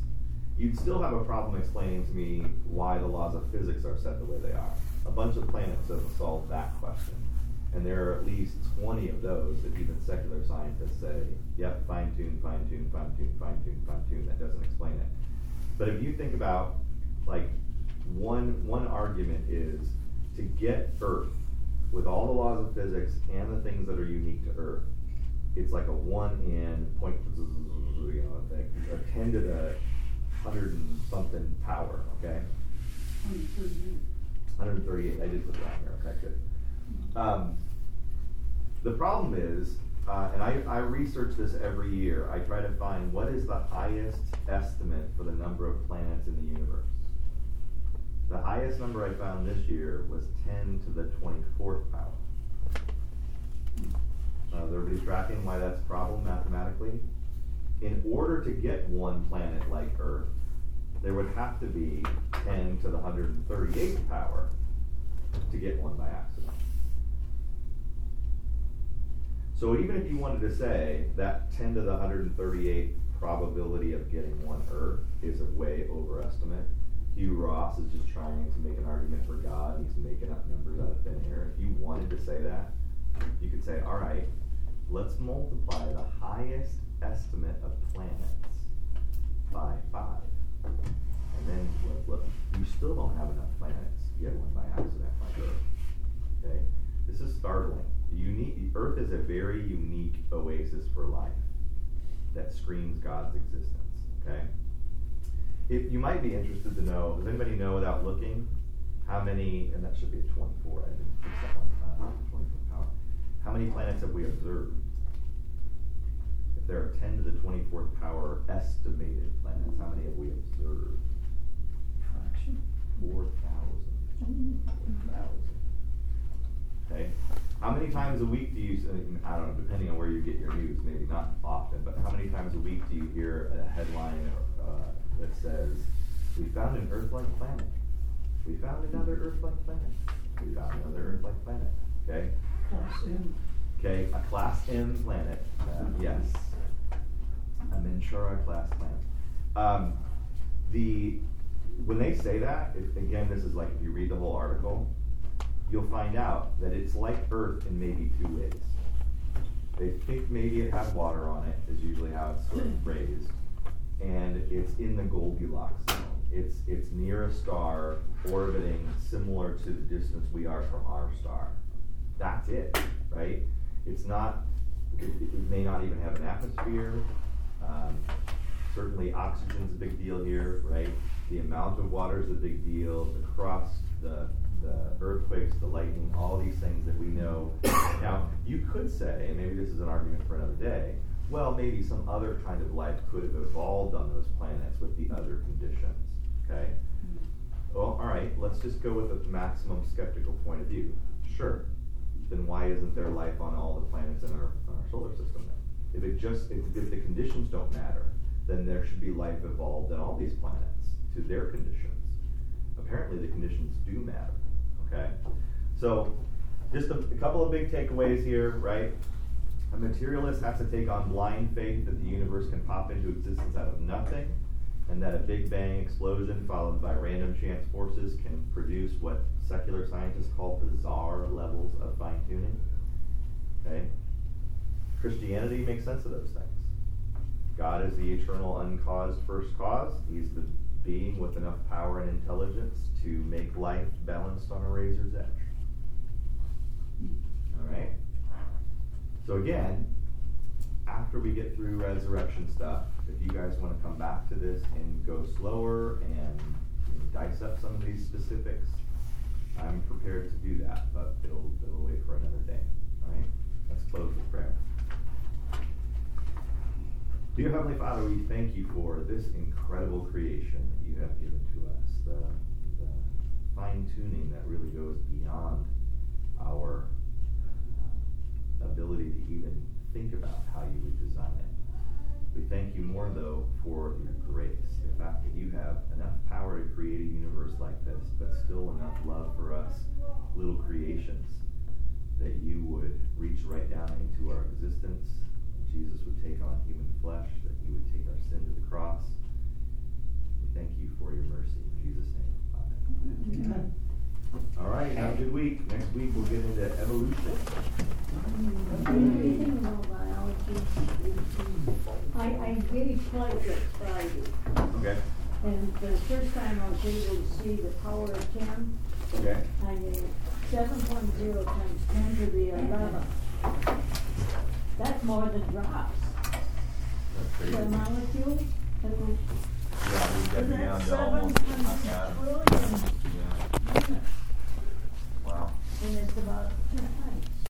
You'd still have a problem explaining to me why the laws of physics are set the way they are. A bunch of planets doesn't solve that question. And there are at least 20 of those that even secular scientists say, yep, fine tune, fine tune, fine tune, fine tune, fine tune. That doesn't explain it. But if you think about, like, one, one argument is to get Earth with all the laws of physics and the things that are unique to Earth, it's like a one in point, you know, a ten to the hundred and something power. Okay, hundred thirty-eight. I did put that on here. Okay, good. Um, the problem is, uh, and I, I research this every year. I try to find what is the highest estimate for the number of planets in the universe. The highest number I found this year was 10 to the 24th power. Uh, is everybody tracking why that's a problem mathematically? In order to get one planet like Earth, there would have to be 10 to the 138th power to get one by accident. So even if you wanted to say that 10 to the 138th probability of getting one Earth is a way overestimate, Hugh Ross is just trying to make an argument for God. He's making up numbers out of thin air. If you wanted to say that, you could say, all right, let's multiply the highest estimate of planets by five. And then look, look, you still don't have enough planets to get one by accident like Earth. Okay? This is startling. The unique Earth is a very unique oasis for life that screams God's existence. Okay? If you might be interested to know, does anybody know without looking how many, and that should be 24, I didn't fix that one, uh, 24 power. How many planets have we observed? There are ten to the twenty-fourth power estimated planets, how many have we observed? Fraction. Four thousand. Four thousand. Okay, how many times a week do you, I don't know, depending on where you get your news, maybe not often, but how many times a week do you hear a headline, uh, that says, we found an Earth-like planet? We found another Earth-like planet. We found another Earth-like planet, okay? Class M. Okay, a class M planet, uh, yes. A Minshara class planet. Um, the, when they say that, if, again, this is like if you read the whole article, you'll find out that it's like Earth in maybe two ways. They think maybe it has water on it, is usually how it's sort of phrased, and it's in the Goldilocks zone. It's, it's near a star orbiting similar to the distance we are from our star. That's it, right? It's not, it, it may not even have an atmosphere. Um, certainly oxygen's a big deal here, right? The amount of water is a big deal, the crust, the, the earthquakes, the lightning, all these things that we know. Now, you could say, and maybe this is an argument for another day, well, maybe some other kind of life could have evolved on those planets with the other conditions, okay? Well, all right, let's just go with a maximum skeptical point of view. Sure. Then why isn't there life on all the planets in our, our solar system? If it just, if, if the conditions don't matter, then there should be life evolved on all these planets to their conditions. Apparently the conditions do matter, okay? So, just a, a couple of big takeaways here, right? A materialist has to take on blind faith that the universe can pop into existence out of nothing, and that a Big Bang explosion followed by random chance forces can produce what secular scientists call bizarre levels of fine tuning. Okay? Christianity makes sense of those things. God is the eternal uncaused first cause. He's the being with enough power and intelligence to make life balanced on a razor's edge. All right? So again, after we get through resurrection stuff, if you guys want to come back to this and go slower and dice up some of these specifics, I'm prepared to do that, but it'll, it'll wait for another day. All right? Let's close with prayer. Dear Heavenly Father, we thank you for this incredible creation that you have given to us, the, the fine tuning that really goes beyond our uh, ability to even think about how you would design it. We thank you more, though, for your grace, the fact that you have enough power to create a universe like this, but still enough love for us, little creations, that you would reach right down into our existence. Jesus would take on human flesh, that he would take our sin to the cross. We thank you for your mercy. In Jesus' name, amen. Amen. All right, have a good week. Next week we'll get into evolution. Anything? I, I gave Flightless Friday, Okay. and the first time I was able to see the power of ten, Okay. I gave seven point zero times ten to the eleven. That's more than drops. The molecule, Yeah, Isn't that beyond seven almost. Yeah. Yeah. Wow. And it's about ten times.